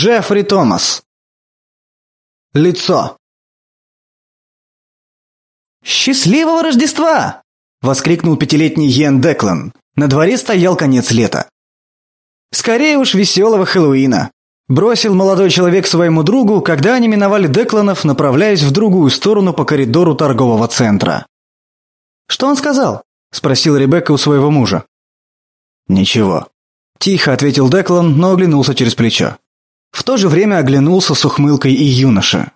Джеффри Томас. Лицо. «Счастливого Рождества!» – воскликнул пятилетний Йен Деклан. На дворе стоял конец лета. «Скорее уж веселого Хэллоуина!» – бросил молодой человек своему другу, когда они миновали Декланов, направляясь в другую сторону по коридору торгового центра. «Что он сказал?» – спросила Ребекка у своего мужа. «Ничего», – тихо ответил Деклан, но оглянулся через плечо. В то же время оглянулся с ухмылкой и юноша.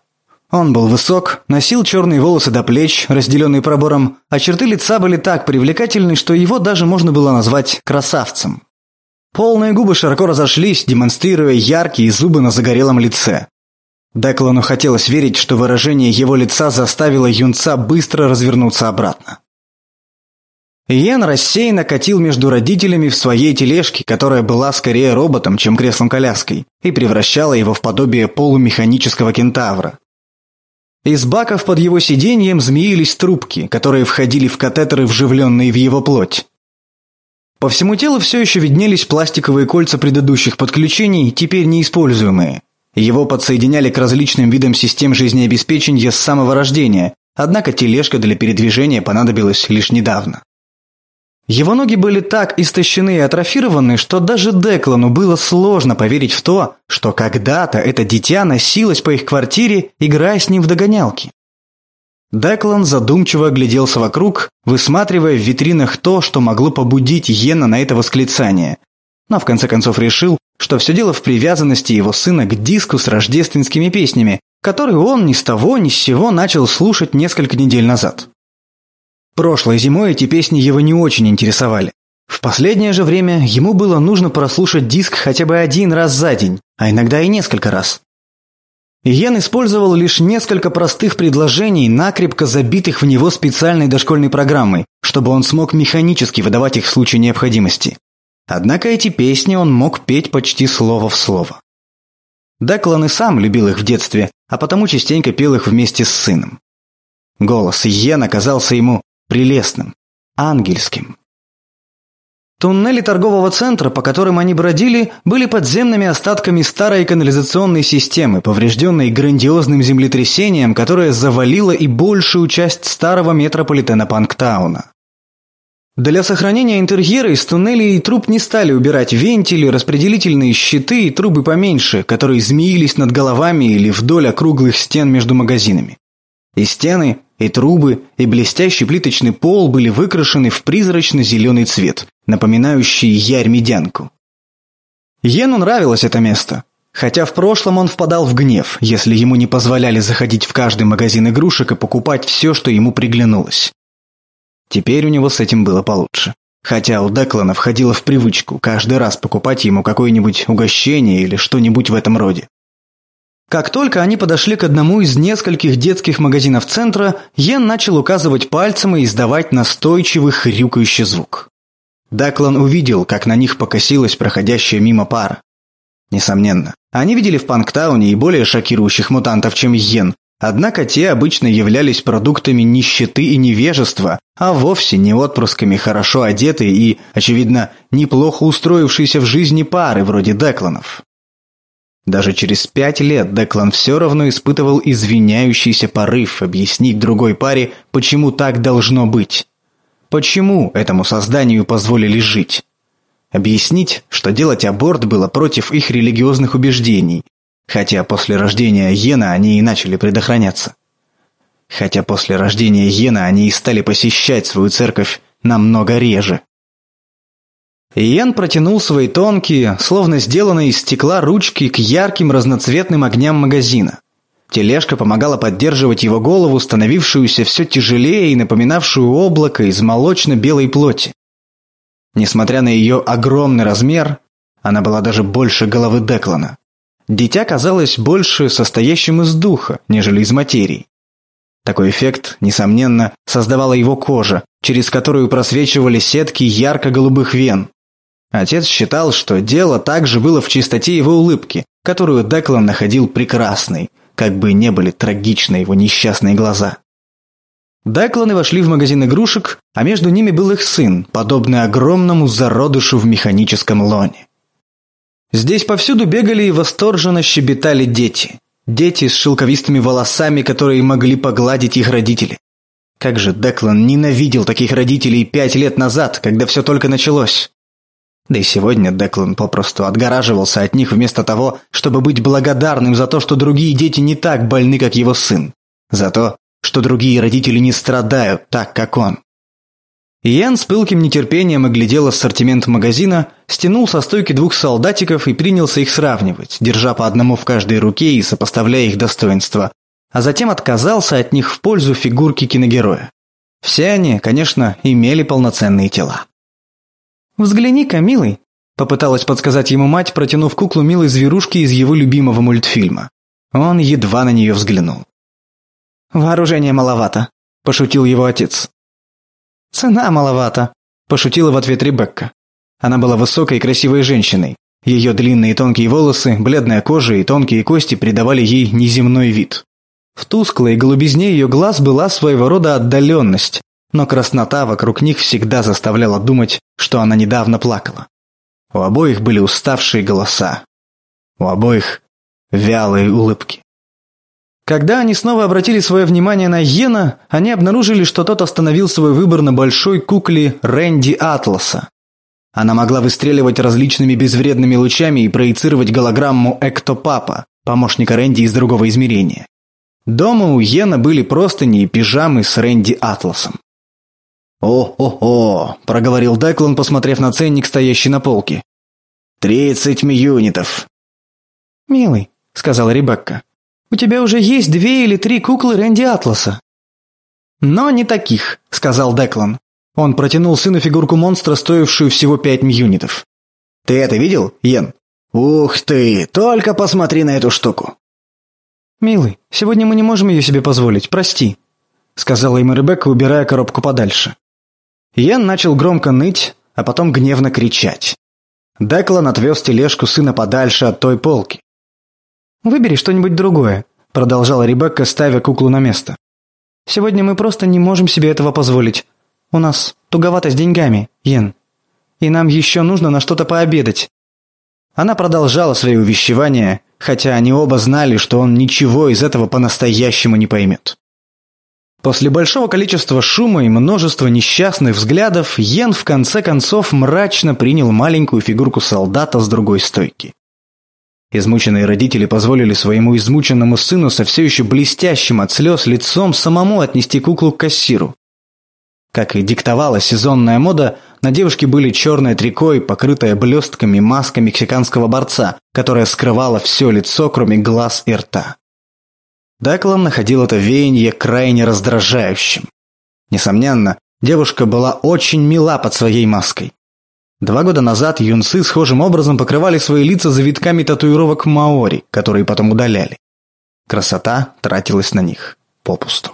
Он был высок, носил черные волосы до плеч, разделенные пробором, а черты лица были так привлекательны, что его даже можно было назвать красавцем. Полные губы широко разошлись, демонстрируя яркие зубы на загорелом лице. Деклану хотелось верить, что выражение его лица заставило юнца быстро развернуться обратно. Иен рассеянно катил между родителями в своей тележке, которая была скорее роботом, чем креслом-коляской, и превращала его в подобие полумеханического кентавра. Из баков под его сиденьем змеились трубки, которые входили в катетеры, вживленные в его плоть. По всему телу все еще виднелись пластиковые кольца предыдущих подключений, теперь неиспользуемые. Его подсоединяли к различным видам систем жизнеобеспечения с самого рождения, однако тележка для передвижения понадобилась лишь недавно. Его ноги были так истощены и атрофированы, что даже Деклану было сложно поверить в то, что когда-то это дитя носилось по их квартире, играя с ним в догонялки. Деклан задумчиво огляделся вокруг, высматривая в витринах то, что могло побудить Йена на это восклицание. Но в конце концов решил, что все дело в привязанности его сына к диску с рождественскими песнями, который он ни с того ни с сего начал слушать несколько недель назад. Прошлой зимой эти песни его не очень интересовали. В последнее же время ему было нужно прослушать диск хотя бы один раз за день, а иногда и несколько раз. Йен использовал лишь несколько простых предложений, накрепко забитых в него специальной дошкольной программой, чтобы он смог механически выдавать их в случае необходимости. Однако эти песни он мог петь почти слово в слово. Деклан и сам любил их в детстве, а потому частенько пел их вместе с сыном. Голос Йен оказался ему прелестным, ангельским. Туннели торгового центра, по которым они бродили, были подземными остатками старой канализационной системы, поврежденной грандиозным землетрясением, которое завалило и большую часть старого метрополитена Панктауна. Для сохранения интерьера из туннелей и труб не стали убирать вентили, распределительные щиты и трубы поменьше, которые змеились над головами или вдоль округлых стен между магазинами. И стены, и трубы, и блестящий плиточный пол были выкрашены в призрачно-зеленый цвет, напоминающий ярь-медянку. Йену нравилось это место, хотя в прошлом он впадал в гнев, если ему не позволяли заходить в каждый магазин игрушек и покупать все, что ему приглянулось. Теперь у него с этим было получше. Хотя у Деклана входило в привычку каждый раз покупать ему какое-нибудь угощение или что-нибудь в этом роде. Как только они подошли к одному из нескольких детских магазинов центра, Йен начал указывать пальцем и издавать настойчивый хрюкающий звук. Даклан увидел, как на них покосилась проходящая мимо пара. Несомненно, они видели в Панктауне и более шокирующих мутантов, чем Йен, однако те обычно являлись продуктами нищеты и невежества, а вовсе не отпрысками хорошо одетой и, очевидно, неплохо устроившейся в жизни пары вроде Декланов. Даже через пять лет Деклан все равно испытывал извиняющийся порыв объяснить другой паре, почему так должно быть. Почему этому созданию позволили жить? Объяснить, что делать аборт было против их религиозных убеждений, хотя после рождения Йена они и начали предохраняться. Хотя после рождения Йена они и стали посещать свою церковь намного реже. Иен протянул свои тонкие, словно сделанные из стекла ручки к ярким разноцветным огням магазина. Тележка помогала поддерживать его голову, становившуюся все тяжелее и напоминавшую облако из молочно-белой плоти. Несмотря на ее огромный размер, она была даже больше головы Деклана. Дитя казалось больше состоящим из духа, нежели из материи. Такой эффект, несомненно, создавала его кожа, через которую просвечивали сетки ярко-голубых вен, Отец считал, что дело также было в чистоте его улыбки, которую Деклан находил прекрасной, как бы не были трагичны его несчастные глаза. Декланы вошли в магазин игрушек, а между ними был их сын, подобный огромному зародышу в механическом лоне. Здесь повсюду бегали и восторженно щебетали дети. Дети с шелковистыми волосами, которые могли погладить их родители. Как же Деклан ненавидел таких родителей пять лет назад, когда все только началось. Да и сегодня Деклан попросту отгораживался от них вместо того, чтобы быть благодарным за то, что другие дети не так больны, как его сын. За то, что другие родители не страдают так, как он. Ян с пылким нетерпением оглядел ассортимент магазина, стянул со стойки двух солдатиков и принялся их сравнивать, держа по одному в каждой руке и сопоставляя их достоинства, а затем отказался от них в пользу фигурки киногероя. Все они, конечно, имели полноценные тела. «Взгляни-ка, милый», – попыталась подсказать ему мать, протянув куклу милой зверушки из его любимого мультфильма. Он едва на нее взглянул. «Вооружения маловато», – пошутил его отец. «Цена маловато», – пошутила в ответ Ребекка. Она была высокой и красивой женщиной. Ее длинные тонкие волосы, бледная кожа и тонкие кости придавали ей неземной вид. В тусклой голубизне ее глаз была своего рода отдаленность, но краснота вокруг них всегда заставляла думать, что она недавно плакала. У обоих были уставшие голоса. У обоих вялые улыбки. Когда они снова обратили свое внимание на Йена, они обнаружили, что тот остановил свой выбор на большой кукле Рэнди Атласа. Она могла выстреливать различными безвредными лучами и проецировать голограмму Эктопапа, помощника Рэнди из другого измерения. Дома у Йена были простыни и пижамы с Рэнди Атласом. «О-о-о!» – проговорил Деклан, посмотрев на ценник, стоящий на полке. «Тридцать мьюнитов!» «Милый», – сказала Ребекка, у тебя уже есть две или три куклы Рэнди Атласа». «Но не таких», — сказал Деклан. Он протянул сыну фигурку монстра, стоившую всего пять мьюнитов. «Ты это видел, Йен?» «Ух ты! Только посмотри на эту штуку!» «Милый, сегодня мы не можем ее себе позволить, прости», — сказала ему Ребекка, убирая коробку подальше. Йен начал громко ныть, а потом гневно кричать. Деклан отвез тележку сына подальше от той полки. «Выбери что-нибудь другое», – продолжала Ребекка, ставя куклу на место. «Сегодня мы просто не можем себе этого позволить. У нас туговато с деньгами, Йен. И нам еще нужно на что-то пообедать». Она продолжала свои увещевания, хотя они оба знали, что он ничего из этого по-настоящему не поймет. После большого количества шума и множества несчастных взглядов, Йен в конце концов мрачно принял маленькую фигурку солдата с другой стойки. Измученные родители позволили своему измученному сыну со все еще блестящим от слез лицом самому отнести куклу к кассиру. Как и диктовала сезонная мода, на девушке были черное трико и покрытое блестками маска мексиканского борца, которая скрывала все лицо, кроме глаз и рта. Деклан находил это веяние крайне раздражающим. Несомненно, девушка была очень мила под своей маской. Два года назад юнцы схожим образом покрывали свои лица завитками татуировок маори, которые потом удаляли. Красота тратилась на них попусту.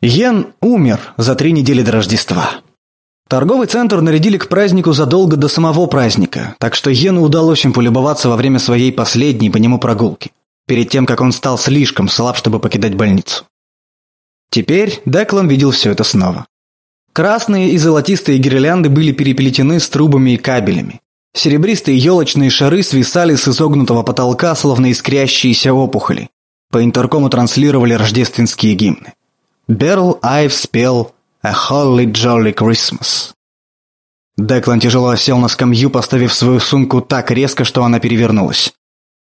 Йен умер за три недели до Рождества. Торговый центр нарядили к празднику задолго до самого праздника, так что Йену удалось им полюбоваться во время своей последней по нему прогулки, перед тем, как он стал слишком слаб, чтобы покидать больницу. Теперь Деклан видел все это снова. Красные и золотистые гирлянды были переплетены с трубами и кабелями. Серебристые елочные шары свисали с изогнутого потолка, словно искрящиеся опухоли. По интеркому транслировали рождественские гимны. Берл Айв спел «A Holly Jolly Christmas». Деклан тяжело осел на скамью, поставив свою сумку так резко, что она перевернулась.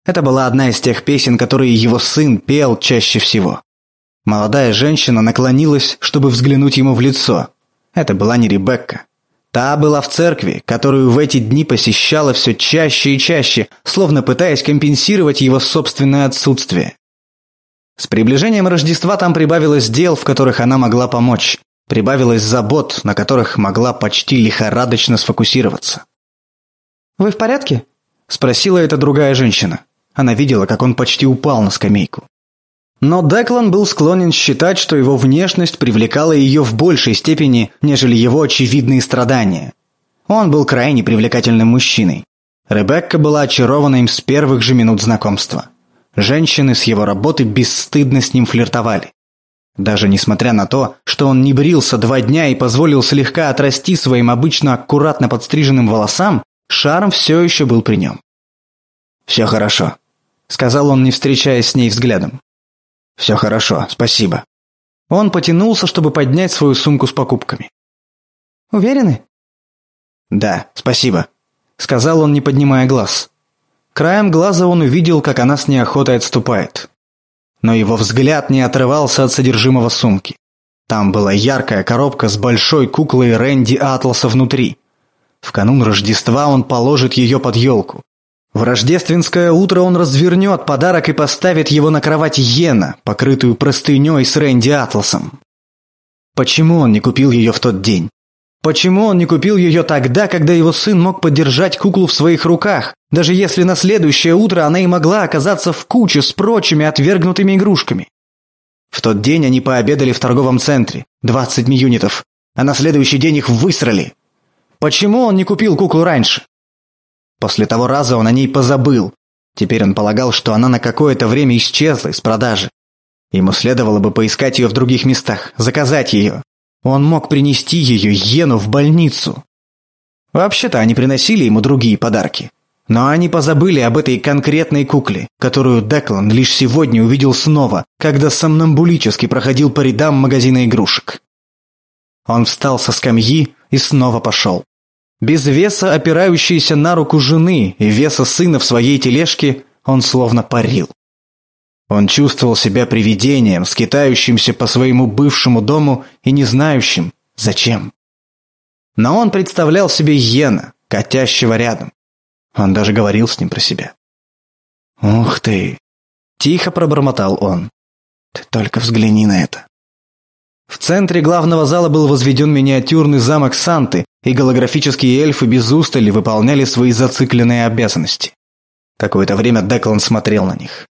Это была одна из тех песен, которые его сын пел чаще всего. Молодая женщина наклонилась, чтобы взглянуть ему в лицо. Это была не Ребекка. Та была в церкви, которую в эти дни посещала все чаще и чаще, словно пытаясь компенсировать его собственное отсутствие. С приближением Рождества там прибавилось дел, в которых она могла помочь. Прибавилось забот, на которых могла почти лихорадочно сфокусироваться. «Вы в порядке?» – спросила эта другая женщина. Она видела, как он почти упал на скамейку. Но Деклан был склонен считать, что его внешность привлекала ее в большей степени, нежели его очевидные страдания. Он был крайне привлекательным мужчиной. Ребекка была очарована им с первых же минут знакомства. Женщины с его работы бесстыдно с ним флиртовали. Даже несмотря на то, что он не брился два дня и позволил слегка отрасти своим обычно аккуратно подстриженным волосам, Шарм все еще был при нем. «Все хорошо», — сказал он, не встречаясь с ней взглядом. «Все хорошо, спасибо». Он потянулся, чтобы поднять свою сумку с покупками. «Уверены?» «Да, спасибо», — сказал он, не поднимая глаз. Краем глаза он увидел, как она с неохотой отступает. Но его взгляд не отрывался от содержимого сумки. Там была яркая коробка с большой куклой Рэнди Атласа внутри. В канун Рождества он положит ее под елку. В рождественское утро он развернет подарок и поставит его на кровать Йена, покрытую простыней с Рэнди Атласом. Почему он не купил ее в тот день? Почему он не купил ее тогда, когда его сын мог подержать куклу в своих руках, даже если на следующее утро она и могла оказаться в куче с прочими отвергнутыми игрушками? В тот день они пообедали в торговом центре, 20 мьюнитов, а на следующий день их высрали. Почему он не купил куклу раньше? После того раза он о ней позабыл. Теперь он полагал, что она на какое-то время исчезла из продажи. Ему следовало бы поискать ее в других местах, заказать ее. Он мог принести ее Йену в больницу. Вообще-то они приносили ему другие подарки. Но они позабыли об этой конкретной кукле, которую Деклан лишь сегодня увидел снова, когда сомнамбулически проходил по рядам магазина игрушек. Он встал со скамьи и снова пошел. Без веса, опирающейся на руку жены и веса сына в своей тележке, он словно парил. Он чувствовал себя привидением, скитающимся по своему бывшему дому и не знающим, зачем. Но он представлял себе Йена, катящего рядом. Он даже говорил с ним про себя. «Ух ты!» – тихо пробормотал он. «Ты только взгляни на это!» В центре главного зала был возведен миниатюрный замок Санты, и голографические эльфы без устали выполняли свои зацикленные обязанности. Какое-то время Деклан смотрел на них.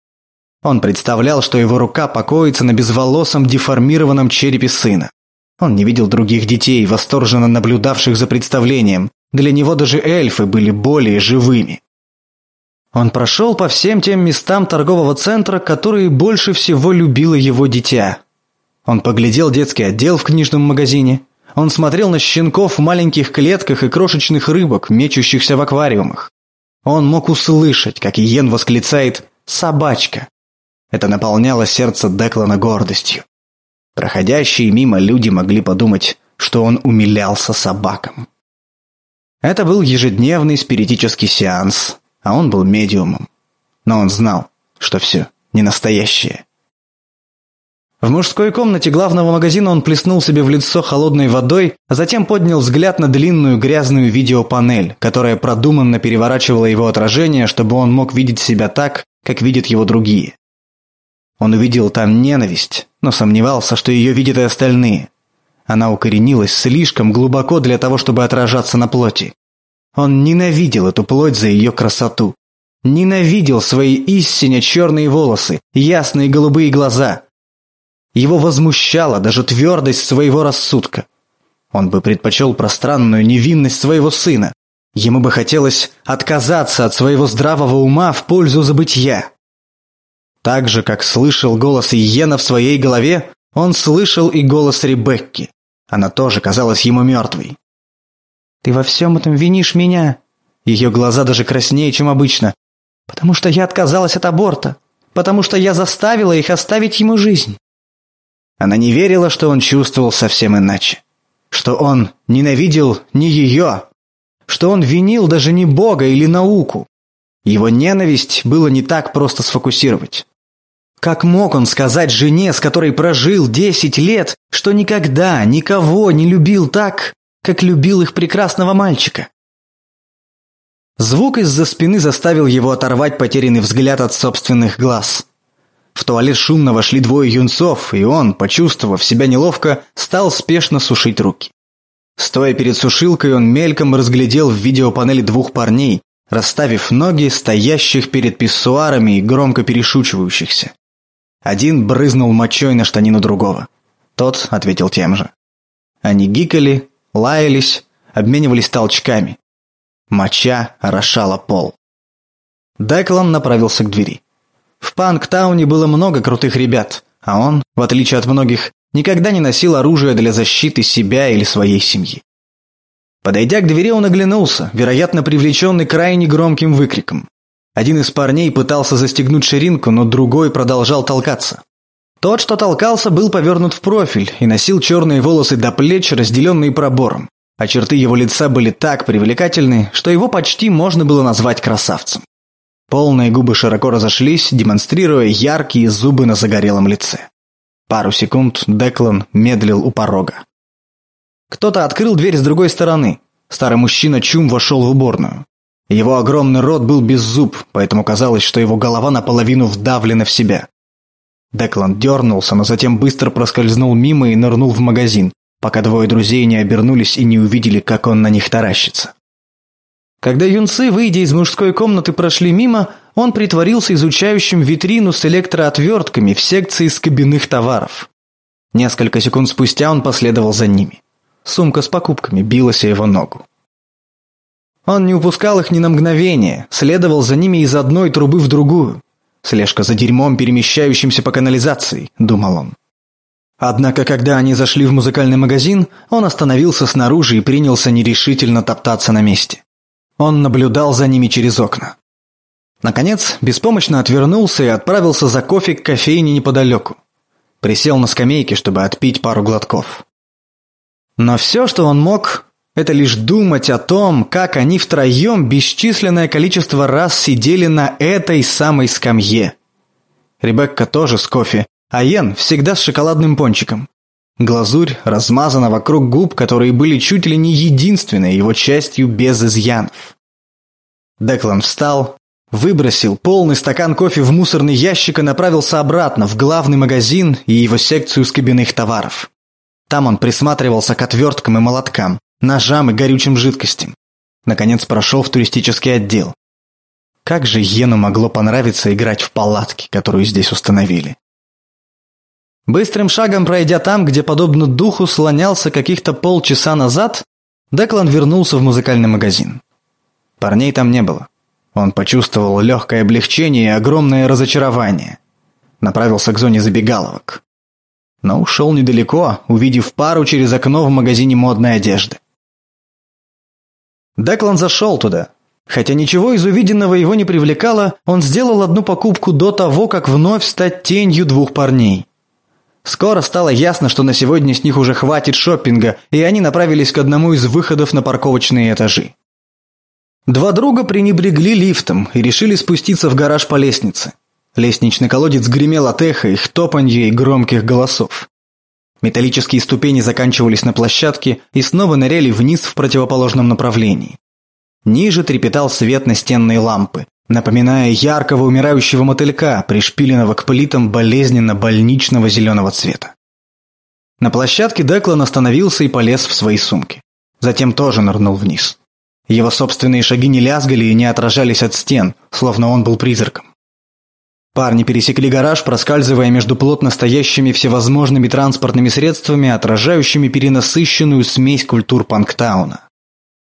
Он представлял, что его рука покоится на безволосом деформированном черепе сына. Он не видел других детей, восторженно наблюдавших за представлением. Для него даже эльфы были более живыми. Он прошел по всем тем местам торгового центра, которые больше всего любило его дитя. Он поглядел детский отдел в книжном магазине. Он смотрел на щенков в маленьких клетках и крошечных рыбок, мечущихся в аквариумах. Он мог услышать, как Иен восклицает «собачка». Это наполняло сердце Деклана гордостью. Проходящие мимо люди могли подумать, что он умилялся собакам. Это был ежедневный спиритический сеанс, а он был медиумом. Но он знал, что все не настоящее. В мужской комнате главного магазина он плеснул себе в лицо холодной водой, а затем поднял взгляд на длинную грязную видеопанель, которая продуманно переворачивала его отражение, чтобы он мог видеть себя так, как видят его другие. Он увидел там ненависть, но сомневался, что ее видят и остальные. Она укоренилась слишком глубоко для того, чтобы отражаться на плоти. Он ненавидел эту плоть за ее красоту. Ненавидел свои истинно черные волосы, ясные голубые глаза, его возмущала даже твердость своего рассудка. Он бы предпочел пространную невинность своего сына. Ему бы хотелось отказаться от своего здравого ума в пользу забытья. Так же, как слышал голос Иена в своей голове, он слышал и голос Ребекки. Она тоже казалась ему мертвой. «Ты во всем этом винишь меня?» Ее глаза даже краснее, чем обычно. «Потому что я отказалась от аборта. Потому что я заставила их оставить ему жизнь. Она не верила, что он чувствовал совсем иначе. Что он ненавидел не ее. Что он винил даже не Бога или науку. Его ненависть было не так просто сфокусировать. Как мог он сказать жене, с которой прожил десять лет, что никогда никого не любил так, как любил их прекрасного мальчика? Звук из-за спины заставил его оторвать потерянный взгляд от собственных глаз. В туалет шумно вошли двое юнцов, и он, почувствовав себя неловко, стал спешно сушить руки. Стоя перед сушилкой, он мельком разглядел в видеопанели двух парней, расставив ноги, стоящих перед писсуарами и громко перешучивающихся. Один брызнул мочой на штанину другого. Тот ответил тем же. Они гикали, лаялись, обменивались толчками. Моча орошала пол. Деклан направился к двери. В Панктауне было много крутых ребят, а он, в отличие от многих, никогда не носил оружие для защиты себя или своей семьи. Подойдя к двери, он оглянулся, вероятно, привлеченный крайне громким выкриком. Один из парней пытался застегнуть ширинку, но другой продолжал толкаться. Тот, что толкался, был повернут в профиль и носил черные волосы до плеч, разделенные пробором. А черты его лица были так привлекательны, что его почти можно было назвать красавцем. Полные губы широко разошлись, демонстрируя яркие зубы на загорелом лице. Пару секунд Деклан медлил у порога. Кто-то открыл дверь с другой стороны. Старый мужчина Чум вошел в уборную. Его огромный рот был без зуб, поэтому казалось, что его голова наполовину вдавлена в себя. Деклан дернулся, но затем быстро проскользнул мимо и нырнул в магазин, пока двое друзей не обернулись и не увидели, как он на них таращится. Когда юнцы, выйдя из мужской комнаты, прошли мимо, он притворился изучающим витрину с электроотвертками в секции скобяных товаров. Несколько секунд спустя он последовал за ними. Сумка с покупками билась о его ногу. Он не упускал их ни на мгновение, следовал за ними из одной трубы в другую. Слежка за дерьмом, перемещающимся по канализации, думал он. Однако, когда они зашли в музыкальный магазин, он остановился снаружи и принялся нерешительно топтаться на месте. Он наблюдал за ними через окна. Наконец, беспомощно отвернулся и отправился за кофе к кофейне неподалеку. Присел на скамейке, чтобы отпить пару глотков. Но все, что он мог, это лишь думать о том, как они втроем бесчисленное количество раз сидели на этой самой скамье. Ребекка тоже с кофе, а Йен всегда с шоколадным пончиком. Глазурь размазана вокруг губ, которые были чуть ли не единственной его частью без изъянов. Деклан встал, выбросил полный стакан кофе в мусорный ящик и направился обратно в главный магазин и его секцию скобяных товаров. Там он присматривался к отверткам и молоткам, ножам и горючим жидкостям. Наконец прошел в туристический отдел. Как же Йену могло понравиться играть в палатки, которую здесь установили? Быстрым шагом пройдя там, где, подобно духу, слонялся каких-то полчаса назад, Деклан вернулся в музыкальный магазин. Парней там не было. Он почувствовал легкое облегчение и огромное разочарование. Направился к зоне забегаловок но ушел недалеко, увидев пару через окно в магазине модной одежды. Деклан зашел туда. Хотя ничего из увиденного его не привлекало, он сделал одну покупку до того, как вновь стать тенью двух парней. Скоро стало ясно, что на сегодня с них уже хватит шопинга, и они направились к одному из выходов на парковочные этажи. Два друга пренебрегли лифтом и решили спуститься в гараж по лестнице. Лестничный колодец гремел от эха их топанья и громких голосов. Металлические ступени заканчивались на площадке и снова ныряли вниз в противоположном направлении. Ниже трепетал свет настенной лампы, напоминая яркого умирающего мотылька, пришпиленного к плитам болезненно-больничного зеленого цвета. На площадке Деклан остановился и полез в свои сумки. Затем тоже нырнул вниз. Его собственные шаги не лязгали и не отражались от стен, словно он был призраком. Парни пересекли гараж, проскальзывая между плотно стоящими всевозможными транспортными средствами, отражающими перенасыщенную смесь культур Панктауна.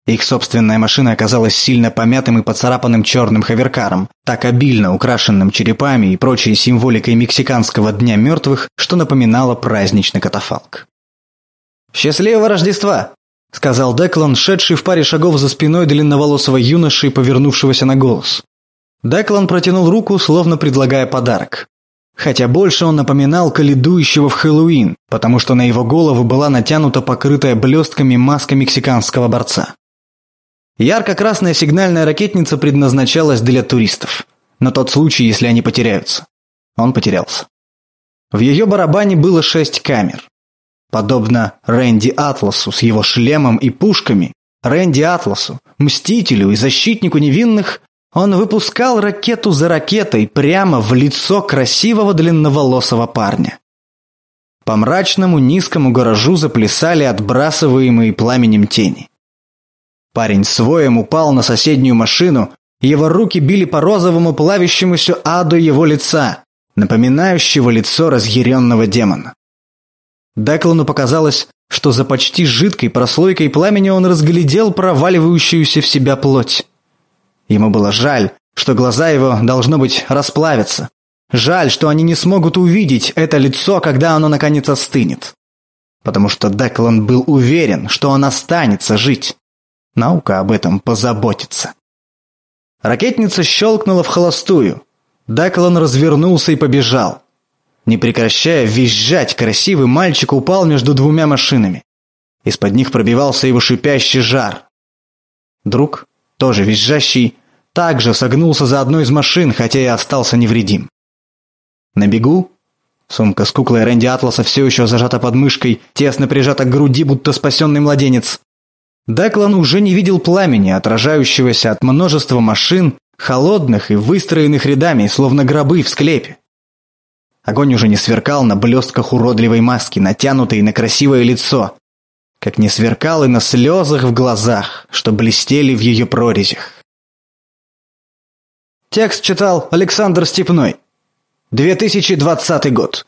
Их собственная машина оказалась сильно помятым и поцарапанным черным хаверкаром, так обильно украшенным черепами и прочей символикой мексиканского Дня мертвых, что напоминало праздничный катафалк. «Счастливого Рождества!» – сказал Деклан, шедший в паре шагов за спиной длинноволосого юноши, повернувшегося на голос. Деклан протянул руку, словно предлагая подарок. Хотя больше он напоминал каледующего в Хэллоуин, потому что на его голову была натянута покрытая блестками маска мексиканского борца. Ярко-красная сигнальная ракетница предназначалась для туристов. На тот случай, если они потеряются. Он потерялся. В ее барабане было шесть камер. Подобно Рэнди Атласу с его шлемом и пушками, Рэнди Атласу, мстителю и защитнику невинных, он выпускал ракету за ракетой прямо в лицо красивого длинноволосого парня. По мрачному низкому гаражу заплясали отбрасываемые пламенем тени. Парень своем упал на соседнюю машину, его руки били по розовому плавящемуся аду его лица, напоминающего лицо разъяренного демона. Деклану показалось, что за почти жидкой прослойкой пламени он разглядел проваливающуюся в себя плоть. Ему было жаль, что глаза его, должно быть, расплавятся. Жаль, что они не смогут увидеть это лицо, когда оно наконец остынет. Потому что Деклан был уверен, что он останется жить. Наука об этом позаботится. Ракетница щелкнула в холостую. Даклан развернулся и побежал. Не прекращая визжать, красивый мальчик упал между двумя машинами. Из-под них пробивался его шипящий жар. Друг, тоже визжащий, также согнулся за одной из машин, хотя и остался невредим. На бегу Сумка с куклой Рэнди Атласа все еще зажата под мышкой, тесно прижата к груди, будто спасенный младенец. Деклан уже не видел пламени, отражающегося от множества машин, холодных и выстроенных рядами, словно гробы в склепе. Огонь уже не сверкал на блестках уродливой маски, натянутой на красивое лицо, как не сверкал и на слезах в глазах, что блестели в ее прорезях. Текст читал Александр Степной. 2020 год.